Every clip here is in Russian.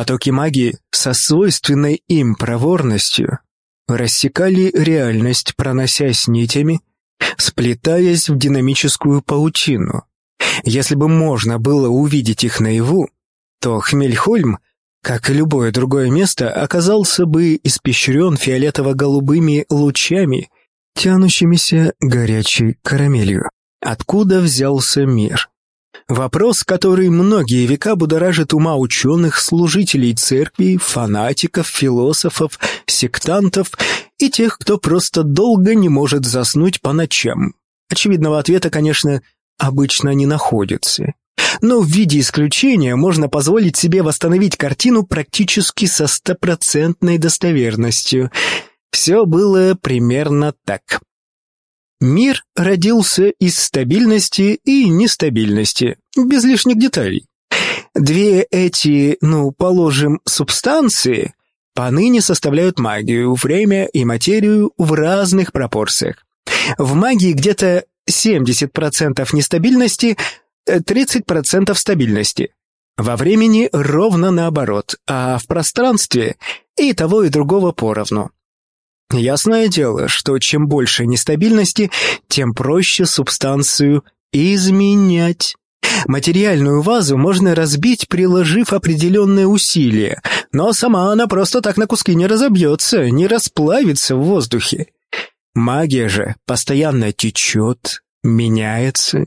Потоки магии со свойственной им проворностью рассекали реальность, проносясь нитями, сплетаясь в динамическую паутину. Если бы можно было увидеть их наяву, то Хмельхольм, как и любое другое место, оказался бы испещрен фиолетово-голубыми лучами, тянущимися горячей карамелью. Откуда взялся мир? Вопрос, который многие века будоражит ума ученых, служителей церкви, фанатиков, философов, сектантов и тех, кто просто долго не может заснуть по ночам. Очевидного ответа, конечно, обычно не находится. Но в виде исключения можно позволить себе восстановить картину практически со стопроцентной достоверностью. Все было примерно так. Мир родился из стабильности и нестабильности, без лишних деталей. Две эти, ну, положим, субстанции поныне составляют магию, время и материю в разных пропорциях. В магии где-то 70% нестабильности, 30% стабильности. Во времени ровно наоборот, а в пространстве и того, и другого поровну. Ясное дело, что чем больше нестабильности, тем проще субстанцию изменять. Материальную вазу можно разбить, приложив определенные усилия, но сама она просто так на куски не разобьется, не расплавится в воздухе. Магия же постоянно течет, меняется.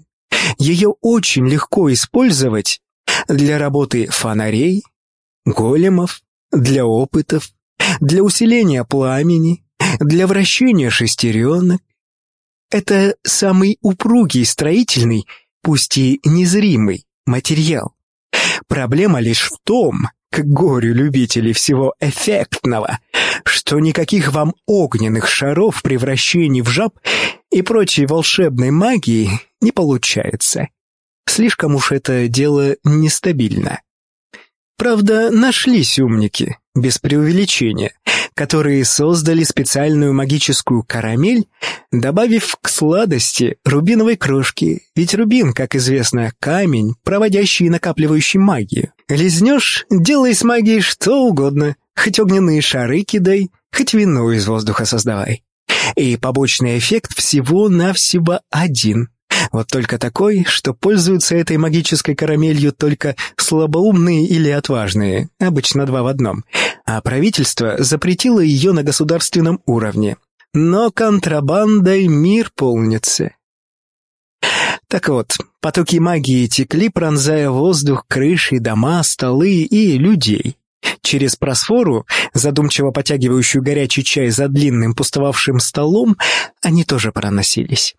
Ее очень легко использовать для работы фонарей, големов, для опытов, для усиления пламени, для вращения шестеренок. Это самый упругий строительный, пусть и незримый, материал. Проблема лишь в том, к горю любителей всего эффектного, что никаких вам огненных шаров, превращений в жаб и прочей волшебной магии не получается. Слишком уж это дело нестабильно. Правда, нашлись умники, без преувеличения, которые создали специальную магическую карамель, добавив к сладости рубиновой крошки, ведь рубин, как известно, камень, проводящий и накапливающий магию. Лизнешь, делай с магией что угодно, хоть огненные шары кидай, хоть вино из воздуха создавай. И побочный эффект всего-навсего один. Вот только такой, что пользуются этой магической карамелью только слабоумные или отважные, обычно два в одном, а правительство запретило ее на государственном уровне. Но контрабандой мир полнится. Так вот, потоки магии текли, пронзая воздух, крыши, дома, столы и людей. Через просфору, задумчиво потягивающую горячий чай за длинным пустовавшим столом, они тоже проносились.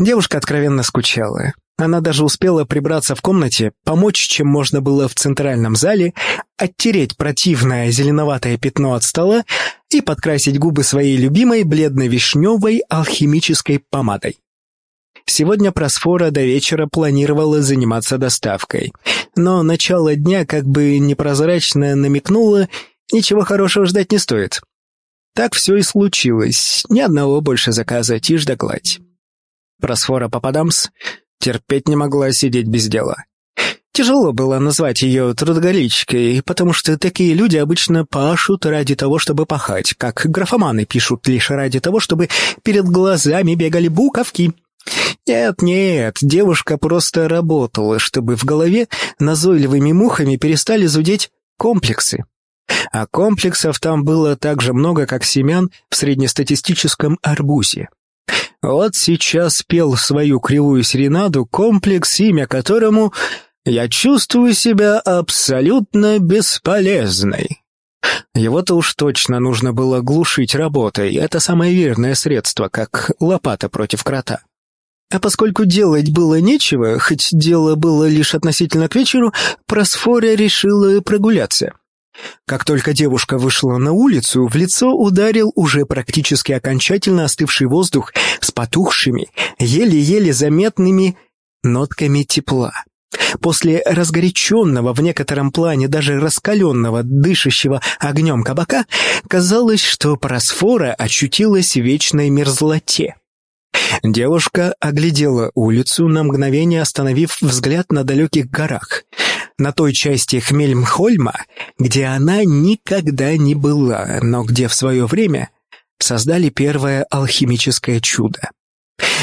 Девушка откровенно скучала. Она даже успела прибраться в комнате, помочь, чем можно было в центральном зале, оттереть противное зеленоватое пятно от стола и подкрасить губы своей любимой бледно-вишневой алхимической помадой. Сегодня Просфора до вечера планировала заниматься доставкой, но начало дня как бы непрозрачно намекнуло, ничего хорошего ждать не стоит. Так все и случилось, ни одного больше заказа, тишь да гладь. Просфора Пападамс терпеть не могла сидеть без дела. Тяжело было назвать ее трудоголичкой, потому что такие люди обычно пашут ради того, чтобы пахать, как графоманы пишут лишь ради того, чтобы перед глазами бегали буковки. Нет-нет, девушка просто работала, чтобы в голове назойливыми мухами перестали зудеть комплексы. А комплексов там было так же много, как семян в среднестатистическом арбузе. Вот сейчас пел свою кривую серенаду комплекс, имя которому «Я чувствую себя абсолютно бесполезной». Его-то уж точно нужно было глушить работой, это самое верное средство, как лопата против крота. А поскольку делать было нечего, хоть дело было лишь относительно к вечеру, Просфория решила прогуляться. Как только девушка вышла на улицу, в лицо ударил уже практически окончательно остывший воздух с потухшими, еле-еле заметными нотками тепла. После разгоряченного, в некотором плане даже раскаленного, дышащего огнем кабака, казалось, что просфора очутилась в вечной мерзлоте. Девушка оглядела улицу, на мгновение остановив взгляд на далеких горах. На той части Хмельмхольма, где она никогда не была, но где в свое время создали первое алхимическое чудо.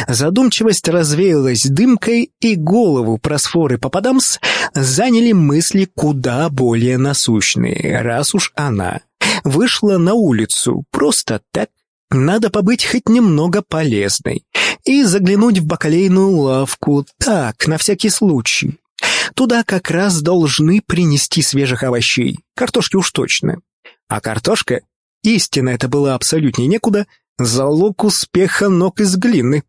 Задумчивость развеялась дымкой, и голову просфоры Пападамс заняли мысли куда более насущные, раз уж она вышла на улицу просто так, надо побыть хоть немного полезной и заглянуть в бакалейную лавку, так, на всякий случай. Туда как раз должны принести свежих овощей, картошки уж точно. А картошка, истинно это было абсолютнее некуда, залог успеха ног из глины.